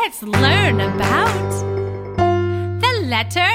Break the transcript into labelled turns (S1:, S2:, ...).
S1: Let's learn about the letter